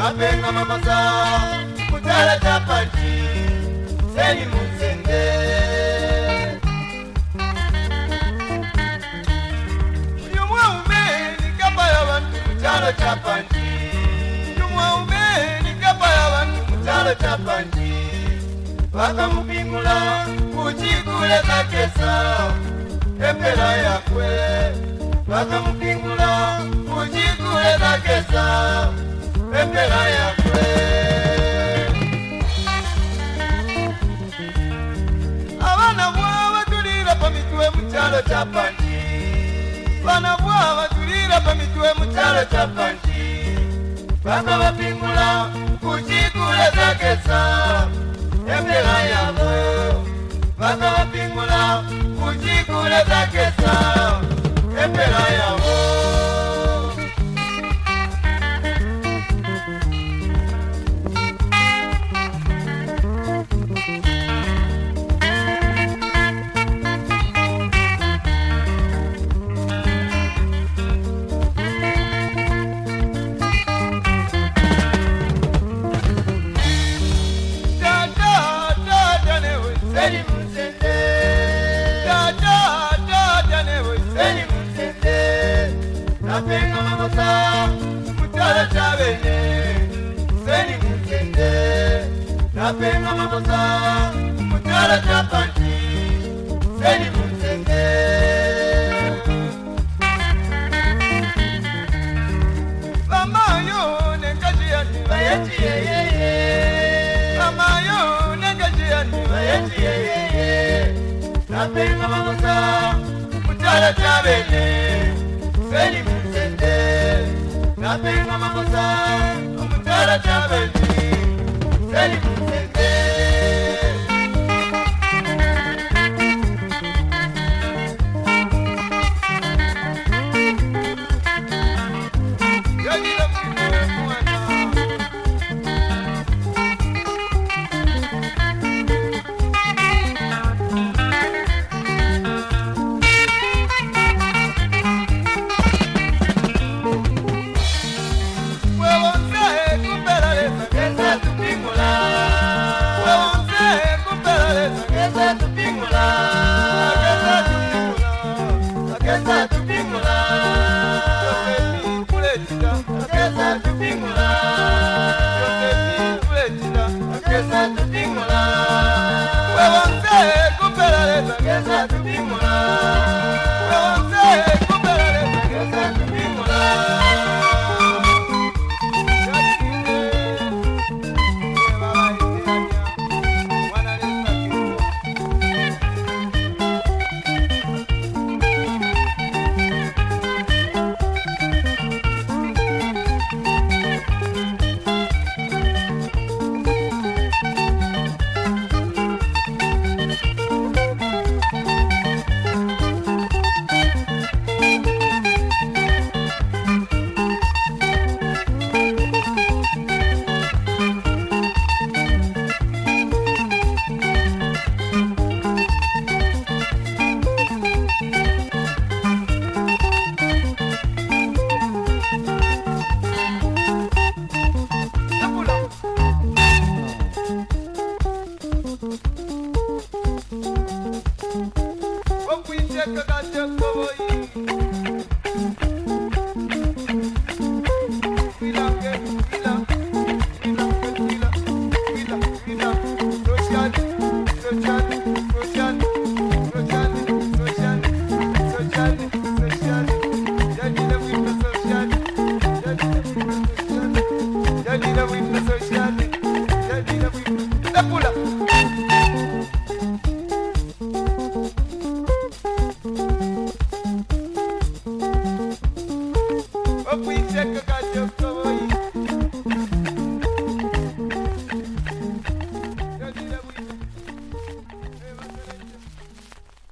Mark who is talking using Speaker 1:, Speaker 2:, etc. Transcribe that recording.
Speaker 1: kapenga mamaza kutala tapati seni musenge yumwa umeni kapa ya bantu mutala tapati yumwa umeni kapa ya bantu mutala tapati vakamupingula kuchikule kakesa tempera yakwe
Speaker 2: vakamupingula kuchikule kakesa
Speaker 1: abana bwaba tulira pamitwe mukyalo napenga makosa mutala cha bene seni mutende napenga makosa mutala cha panti seni mutende Napenga makosa, mutala cha bene, seni mutende. Nothing I'm a a Selimu. on. But we check a goddamn